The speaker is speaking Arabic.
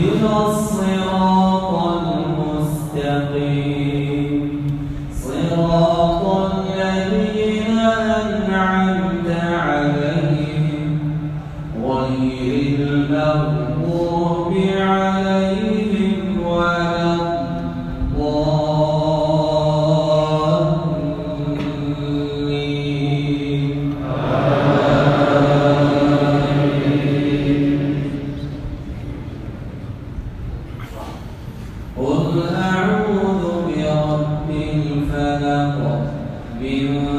E nós قل أعوذ برب الفلق من